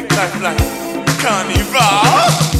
make life like carnival.